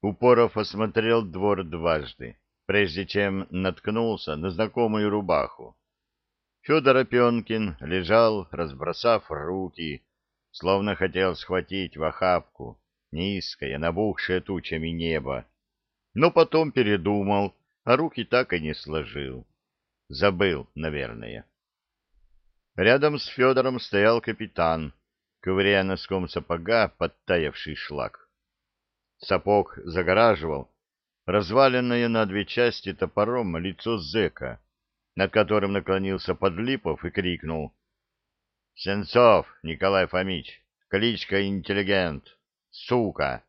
Упоров осмотрел двор дважды, прежде чем наткнулся на знакомую рубаху. Федор Опенкин лежал, разбросав руки, словно хотел схватить в охапку низкое, набухшее тучами небо, но потом передумал, а руки так и не сложил. Забыл, наверное. Рядом с Федором стоял капитан, ковыряя носком сапога подтаявший шлак. Сапог загораживал разваленное на две части топором лицо зэка, над которым наклонился Подлипов и крикнул. — Сенцов Николай Фомич, кличка интеллигент, сука!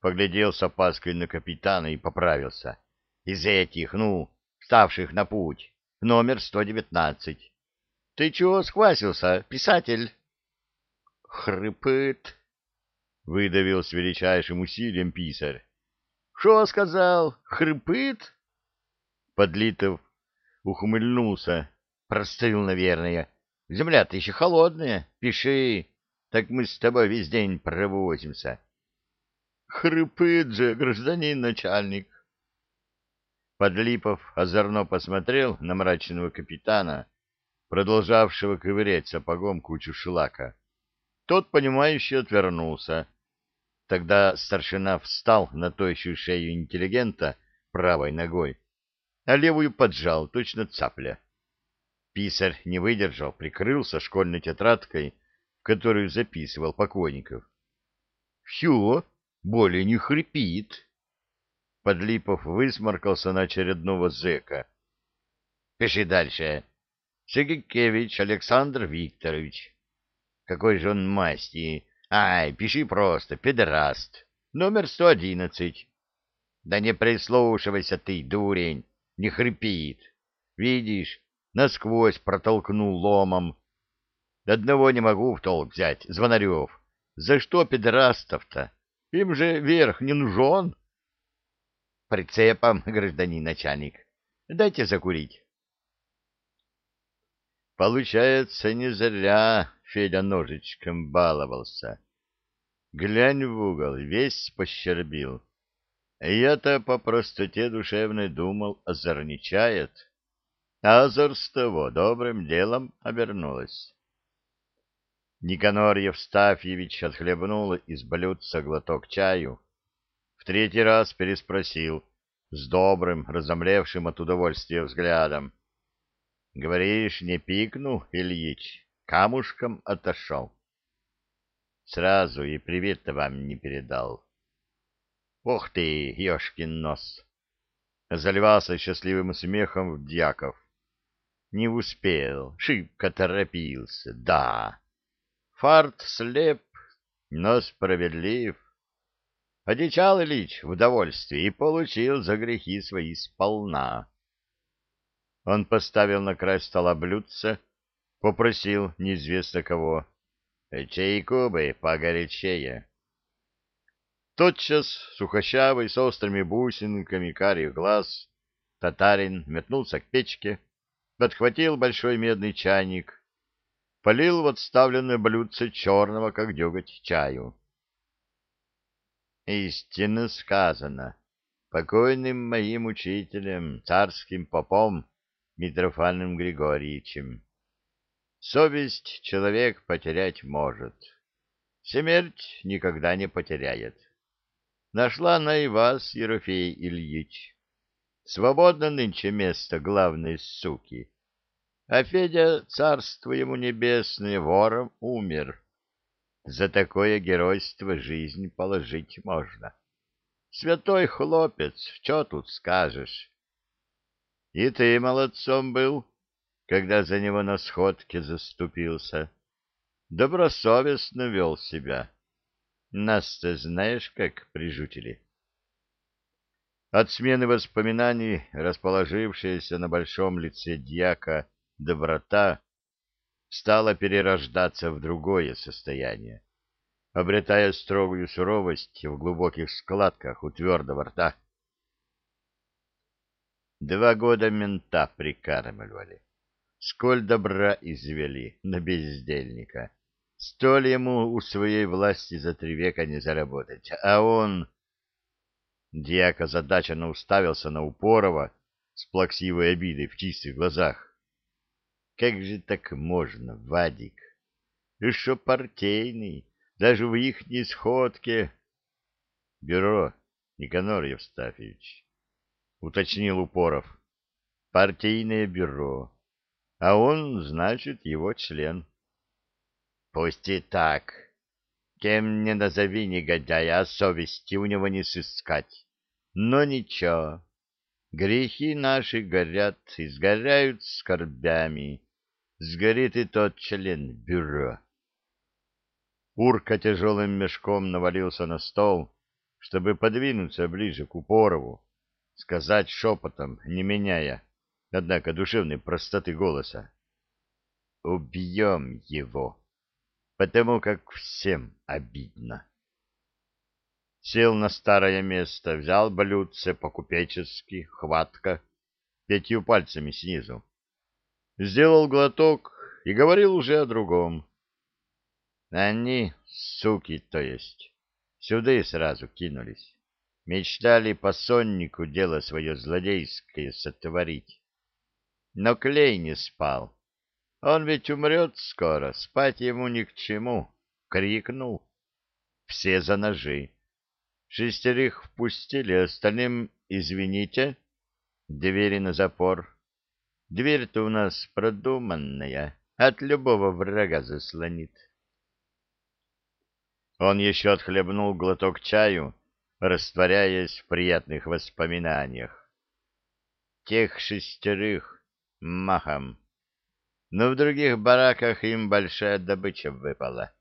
Поглядел с опаской на капитана и поправился. — Из этих, ну, ставших на путь, номер 119. — Ты чего схвасился, писатель? — Хрипыт, — выдавил с величайшим усилием писарь. — Что сказал? Хрипыт? Подлитов ухмыльнулся. Простыл, наверное. Земля-то еще холодная. Пиши. Так мы с тобой весь день провозимся. Хрипит же, гражданин начальник. Подлипов озорно посмотрел на мрачного капитана, продолжавшего ковырять сапогом кучу шлака. Тот, понимающе отвернулся. Тогда старшина встал на тощую шею интеллигента правой ногой а левую поджал, точно цапля. Писарь не выдержал, прикрылся школьной тетрадкой, в которую записывал покойников. — Все, более не хрипит. Подлипов высморкался на очередного зэка. — Пиши дальше. Сигикевич Александр Викторович. Какой же он масти. Ай, пиши просто, педераст. Номер сто одиннадцать. Да не прислушивайся ты, дурень не хрипит. Видишь, насквозь протолкнул ломом. Одного не могу в толк взять, Звонарев. За что педерастов-то? Им же верх не нужен. Прицепом, гражданин начальник. Дайте закурить. Получается, не зря Федя ножичком баловался. Глянь в угол, весь пощербил. Я-то по простоте душевной думал, озорничает, а озорство добрым делом обернулось. Никанор Евстафьевич отхлебнул из блюдца глоток чаю, в третий раз переспросил с добрым, разомлевшим от удовольствия взглядом. — Говоришь, не пикнул, Ильич, камушком отошел. Сразу и привет-то вам не передал. — Ох ты, ешкин нос! Заливался счастливым смехом Дьяков. Не успел, шибко торопился, да. Фарт слеп, но справедлив. Одичал Ильич в удовольствии и получил за грехи свои сполна. Он поставил на край стола блюдце, попросил неизвестно кого. Чайку бы погорячее. Тотчас сухощавый, с острыми бусинками карих глаз, татарин метнулся к печке, подхватил большой медный чайник, полил в отставленное блюдце черного, как деготь, чаю. Истинно сказано, покойным моим учителем, царским попом Митрофаном Григорьевичем. Совесть человек потерять может, смерть никогда не потеряет. Нашла она и вас, Ерофей Ильич. Свободно нынче место главной суки. А Федя, царство ему небесное, вором умер. За такое геройство жизнь положить можно. Святой хлопец, что тут скажешь? И ты молодцом был, когда за него на сходке заступился. Добросовестно вел себя. Нас-то знаешь, как прижутили. От смены воспоминаний, расположившаяся на большом лице дьяка доброта, стала перерождаться в другое состояние, обретая строгую суровость в глубоких складках у твердого рта. Два года мента прикармливали, сколь добра извели на бездельника. Столь ему у своей власти за три века не заработать, а он Дьяк озадаченно уставился на Упорова с плаксивой обидой в чистых глазах. Как же так можно, Вадик? Что партийный, даже в ихней сходке. Бюро, Никанор Евстафьевич, уточнил Упоров. Партийное бюро. А он, значит, его член. Пусть и так. Кем не назови негодяя, а совести у него не сыскать. Но ничего. Грехи наши горят и сгоряют скорбями. Сгорит и тот член бюро. Урка тяжелым мешком навалился на стол, чтобы подвинуться ближе к Упорову, сказать шепотом, не меняя, однако душевной простоты голоса. «Убьем его, потому как всем обидно». Сел на старое место, взял блюдце по-купечески, хватка, пятью пальцами снизу. Сделал глоток и говорил уже о другом. Они, суки, то есть, сюда и сразу кинулись. Мечтали по соннику дело свое злодейское сотворить. Но Клей не спал. Он ведь умрет скоро, спать ему ни к чему. Крикнул. Все за ножи. Шестерых впустили, остальным извините. Двери на запор. Дверь-то у нас продуманная, от любого врага заслонит. Он еще отхлебнул глоток чаю, растворяясь в приятных воспоминаниях. Тех шестерых махом. Но в других бараках им большая добыча выпала.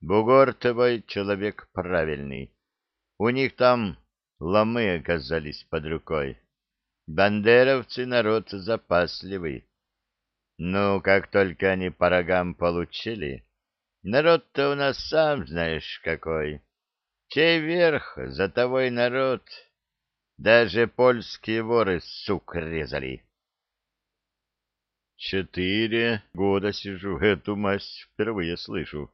Бугор твой человек правильный. У них там ломы оказались под рукой. Бандеровцы народ запасливый. Ну, как только они по рогам получили, народ-то у нас сам знаешь какой. Чей верх, за того и народ. Даже польские воры сук резали. Четыре года сижу, эту масть впервые слышу.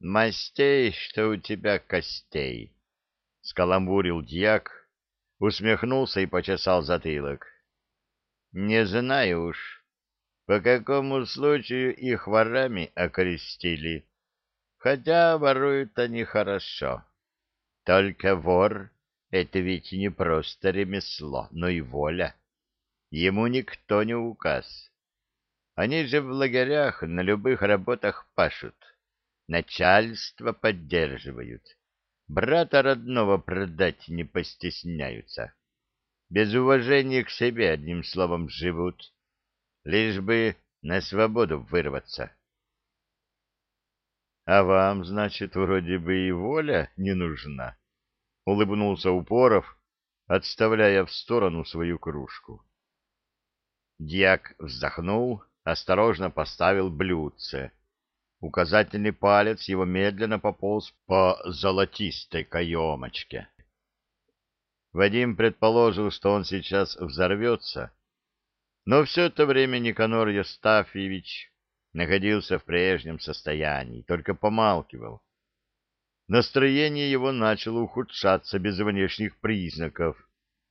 Мастей, что у тебя костей, — скаламбурил дьяк, усмехнулся и почесал затылок. Не знаю уж, по какому случаю их ворами окрестили, хотя воруют они хорошо. Только вор — это ведь не просто ремесло, но и воля. Ему никто не указ. Они же в лагерях на любых работах пашут, начальство поддерживают, брата родного продать не постесняются. Без уважения к себе, одним словом, живут, лишь бы на свободу вырваться. — А вам, значит, вроде бы и воля не нужна? — улыбнулся Упоров, отставляя в сторону свою кружку. Дьяк вздохнул, осторожно поставил блюдце. Указательный палец его медленно пополз по золотистой каемочке. Вадим предположил, что он сейчас взорвется, но все это время Никанор Евстафьевич находился в прежнем состоянии, только помалкивал. Настроение его начало ухудшаться без внешних признаков,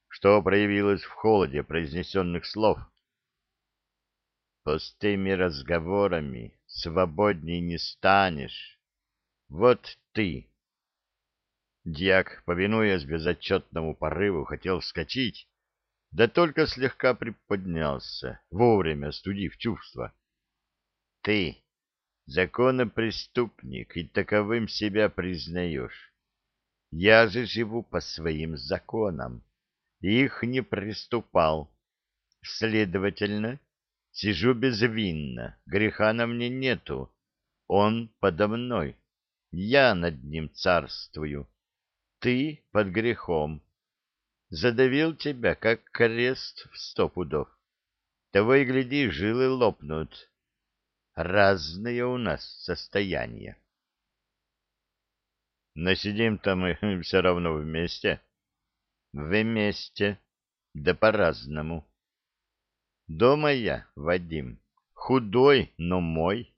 что проявилось в холоде произнесенных слов — Пустыми разговорами свободней не станешь. Вот ты. Дьяк, повинуясь безотчетному порыву, хотел вскочить, да только слегка приподнялся, вовремя студив чувства. Ты, законопреступник, и таковым себя признаешь. Я же живу по своим законам, их не приступал. Следовательно, Сижу безвинно, греха на мне нету. Он подо мной, я над ним царствую. Ты под грехом. Задавил тебя, как крест в сто пудов. Того и гляди, жилы лопнут. Разные у нас состояния. Но сидим-то мы все равно вместе. Вместе, да по-разному. Дома я, Вадим, худой, но мой.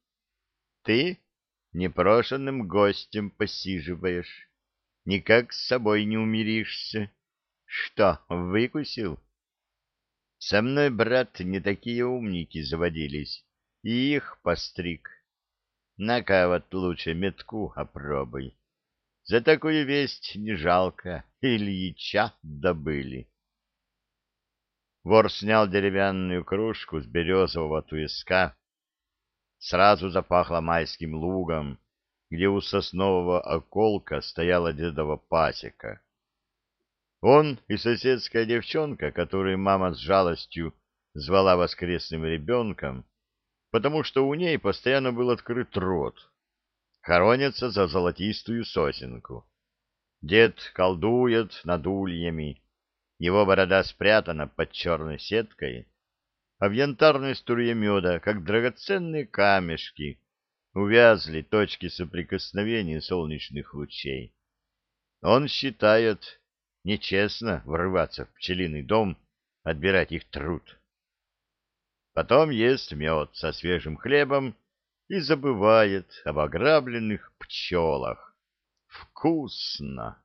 Ты непрошенным гостем посиживаешь. никак с собой не умиришься. Что, выкусил? Со мной, брат, не такие умники заводились, и их постриг. На-ка вот лучше метку опробуй. За такую весть не жалко, Ильича добыли. Вор снял деревянную кружку с березового туеска. Сразу запахло майским лугом, где у соснового околка стояла дедова пасека. Он и соседская девчонка, которую мама с жалостью звала воскресным ребенком, потому что у ней постоянно был открыт рот, хоронятся за золотистую сосенку. Дед колдует над ульями, его борода спрятана под черной сеткой, а в янтарной струе меда, как драгоценные камешки, увязли точки соприкосновения солнечных лучей. Он считает нечестно врываться в пчелиный дом, отбирать их труд. Потом ест мед со свежим хлебом и забывает об ограбленных пчелах. Вкусно!